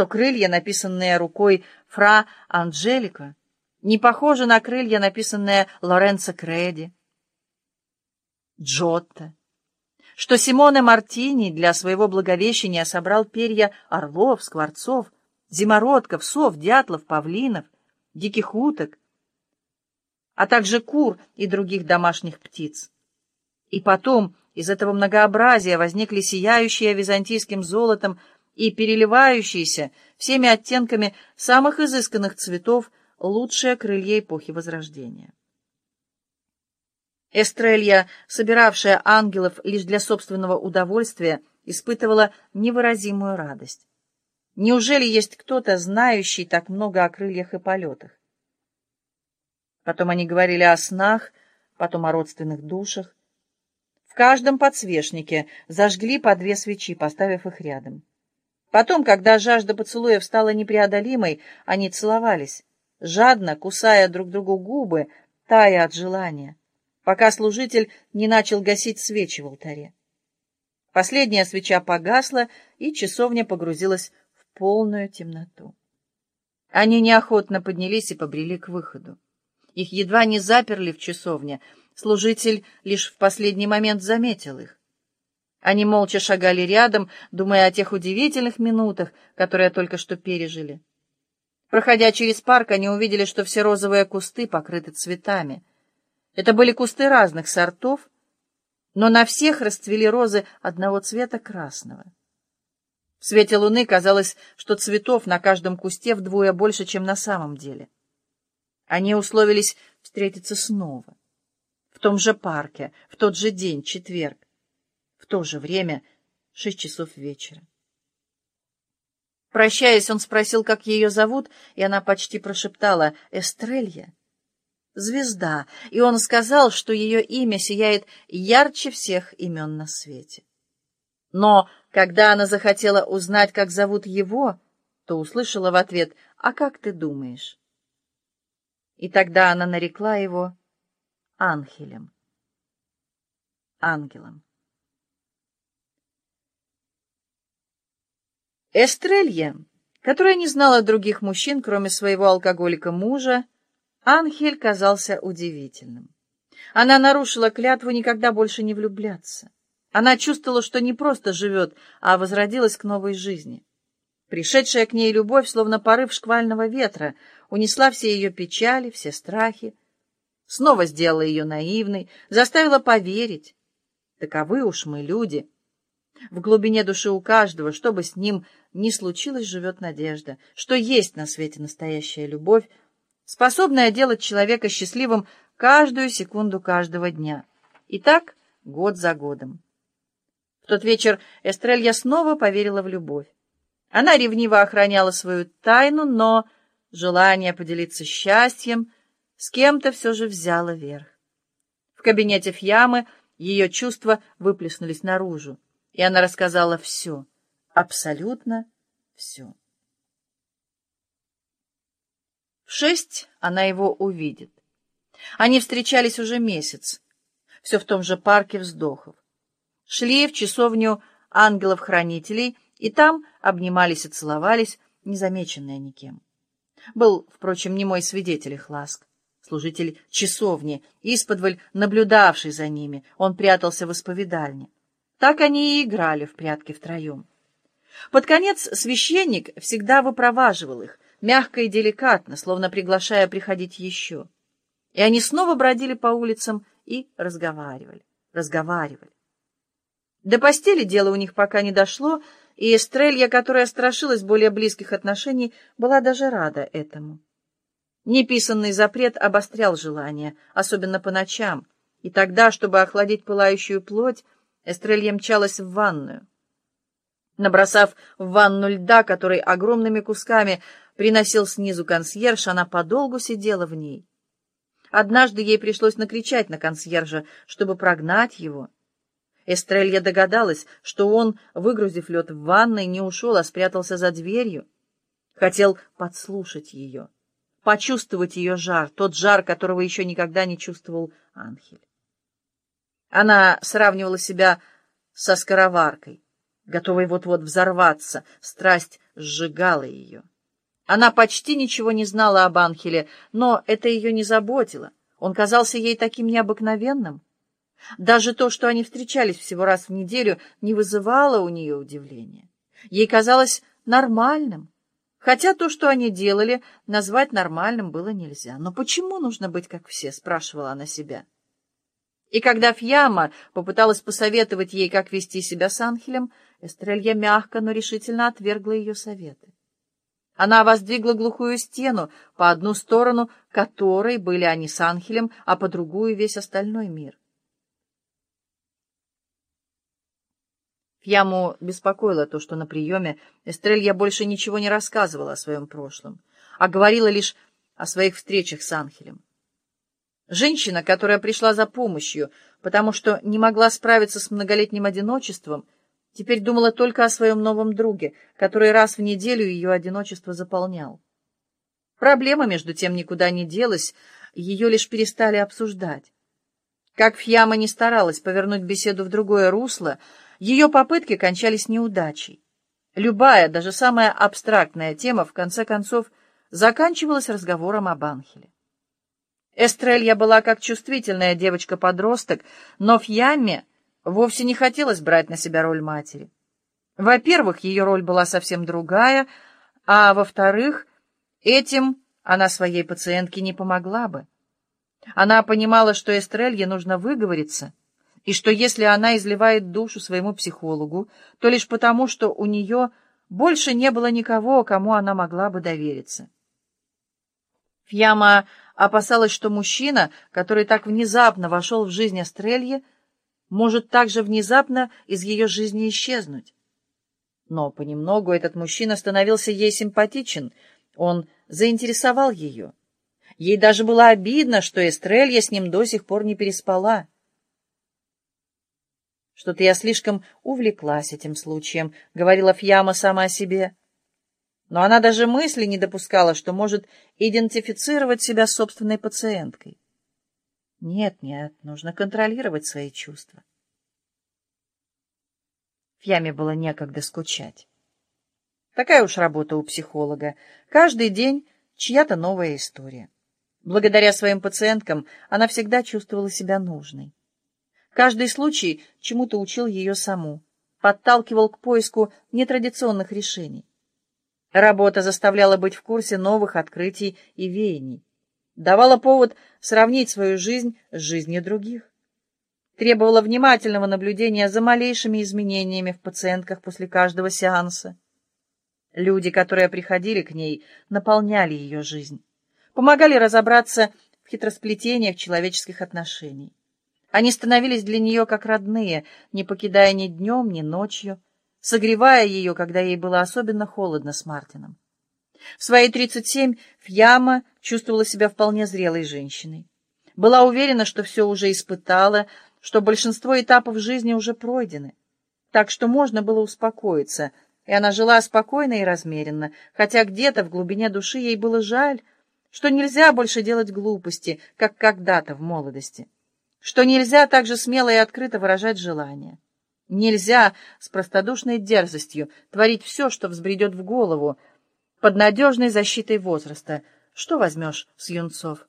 что крылья, написанные рукой Фра Анджелика, не похожи на крылья, написанные Лоренцо Креди, Джотто, что Симоне Мартини для своего благовещения собрал перья орлов, скворцов, зимородков, сов, дятлов, павлинов, диких уток, а также кур и других домашних птиц. И потом из этого многообразия возникли сияющие византийским золотом и переливающиеся всеми оттенками самых изысканных цветов лучшие крылья эпохи Возрождения. Эстрелья, собиравшая ангелов лишь для собственного удовольствия, испытывала невыразимую радость. Неужели есть кто-то, знающий так много о крыльях и полетах? Потом они говорили о снах, потом о родственных душах. В каждом подсвечнике зажгли по две свечи, поставив их рядом. Потом, когда жажда поцелуев стала непреодолимой, они целовались, жадно кусая друг другу губы, тая от желания, пока служитель не начал гасить свечи в алтаре. Последняя свеча погасла, и часовня погрузилась в полную темноту. Они неохотно поднялись и побрели к выходу. Их едва не заперли в часовне. Служитель лишь в последний момент заметил их. Они молча шагали рядом, думая о тех удивительных минутах, которые только что пережили. Проходя через парк, они увидели, что все розовые кусты покрыты цветами. Это были кусты разных сортов, но на всех расцвели розы одного цвета красного. В свете луны казалось, что цветов на каждом кусте вдвое больше, чем на самом деле. Они условились встретиться снова. В том же парке, в тот же день, четверг то же время, шесть часов вечера. Прощаясь, он спросил, как ее зовут, и она почти прошептала «Эстрелья». Звезда, и он сказал, что ее имя сияет ярче всех имен на свете. Но когда она захотела узнать, как зовут его, то услышала в ответ «А как ты думаешь?» И тогда она нарекла его Ангелем. Ангелом. Эстрелья, которая не знала других мужчин, кроме своего алкоголика мужа, Анхель казался удивительным. Она нарушила клятву никогда больше не влюбляться. Она чувствовала, что не просто живет, а возродилась к новой жизни. Пришедшая к ней любовь, словно порыв шквального ветра, унесла все ее печали, все страхи, снова сделала ее наивной, заставила поверить. Таковы уж мы люди. В глубине души у каждого, что бы с ним ни случилось, живет надежда, что есть на свете настоящая любовь, способная делать человека счастливым каждую секунду каждого дня. И так год за годом. В тот вечер Эстрелья снова поверила в любовь. Она ревниво охраняла свою тайну, но желание поделиться счастьем с кем-то все же взяло верх. В кабинете Фьямы ее чувства выплеснулись наружу, и она рассказала все — Абсолютно все. В шесть она его увидит. Они встречались уже месяц, все в том же парке вздохов. Шли в часовню ангелов-хранителей, и там обнимались и целовались, незамеченные никем. Был, впрочем, не мой свидетель их ласк, служитель часовни, исподволь наблюдавший за ними, он прятался в исповедальне. Так они и играли в прятки втроем. Под конец священник всегда выпроваживал их, мягко и деликатно, словно приглашая приходить еще. И они снова бродили по улицам и разговаривали, разговаривали. До постели дело у них пока не дошло, и Эстрелья, которая страшилась более близких отношений, была даже рада этому. Неписанный запрет обострял желание, особенно по ночам, и тогда, чтобы охладить пылающую плоть, Эстрелья мчалась в ванную. Набросав в ванну льда, который огромными кусками приносил снизу консьерж, она подолгу сидела в ней. Однажды ей пришлось накричать на консьержа, чтобы прогнать его. Эстрелья догадалась, что он, выгрузив лед в ванной, не ушел, а спрятался за дверью. Хотел подслушать ее, почувствовать ее жар, тот жар, которого еще никогда не чувствовал Анхель. Она сравнивала себя со скороваркой готовой вот-вот взорваться. Страсть сжигала ее. Она почти ничего не знала об Анхеле, но это ее не заботило. Он казался ей таким необыкновенным. Даже то, что они встречались всего раз в неделю, не вызывало у нее удивления. Ей казалось нормальным. Хотя то, что они делали, назвать нормальным было нельзя. Но почему нужно быть как все, спрашивала она себя. И когда Фьяма попыталась посоветовать ей, как вести себя с Анхелем, Эстрелья мягко, но решительно отвергла ее советы. Она воздвигла глухую стену, по одну сторону которой были они с Анхелем, а по другую весь остальной мир. Фьяму беспокоило то, что на приеме Эстрелья больше ничего не рассказывала о своем прошлом, а говорила лишь о своих встречах с Анхелем. Женщина, которая пришла за помощью, потому что не могла справиться с многолетним одиночеством, теперь думала только о своем новом друге, который раз в неделю ее одиночество заполнял. Проблема, между тем, никуда не делась, ее лишь перестали обсуждать. Как Фьяма не старалась повернуть беседу в другое русло, ее попытки кончались неудачей. Любая, даже самая абстрактная тема, в конце концов, заканчивалась разговором об Анхеле. Эстрелья была как чувствительная девочка-подросток, но Фьяме вовсе не хотелось брать на себя роль матери. Во-первых, ее роль была совсем другая, а во-вторых, этим она своей пациентке не помогла бы. Она понимала, что Эстрелье нужно выговориться, и что если она изливает душу своему психологу, то лишь потому, что у нее больше не было никого, кому она могла бы довериться. Фьяма опасалась, что мужчина, который так внезапно вошел в жизнь Эстрелье, может также внезапно из ее жизни исчезнуть. Но понемногу этот мужчина становился ей симпатичен, он заинтересовал ее. Ей даже было обидно, что Эстрелья с ним до сих пор не переспала. «Что-то я слишком увлеклась этим случаем», — говорила Фьяма сама себе. Но она даже мысли не допускала, что может идентифицировать себя с собственной пациенткой. Нет, нет, нужно контролировать свои чувства. Фьяме было некогда скучать. Такая уж работа у психолога. Каждый день чья-то новая история. Благодаря своим пациенткам она всегда чувствовала себя нужной. Каждый случай чему-то учил ее саму, подталкивал к поиску нетрадиционных решений. Работа заставляла быть в курсе новых открытий и веяний, давала повод сравнить свою жизнь с жизнью других, требовала внимательного наблюдения за малейшими изменениями в пациентках после каждого сеанса. Люди, которые приходили к ней, наполняли ее жизнь помогали разобраться в хитросплетениях человеческих отношений. Они становились для нее как родные, не покидая ни днем, ни ночью, согревая ее, когда ей было особенно холодно с Мартином. В свои 37 Фьяма чувствовала себя вполне зрелой женщиной. Была уверена, что все уже испытала, что большинство этапов жизни уже пройдены. Так что можно было успокоиться, и она жила спокойно и размеренно, хотя где-то в глубине души ей было жаль, что нельзя больше делать глупости, как когда-то в молодости, что нельзя так же смело и открыто выражать желания. Нельзя с простодушной дерзостью творить все, что взбредет в голову, под надежной защитой возраста. Что возьмешь с юнцов?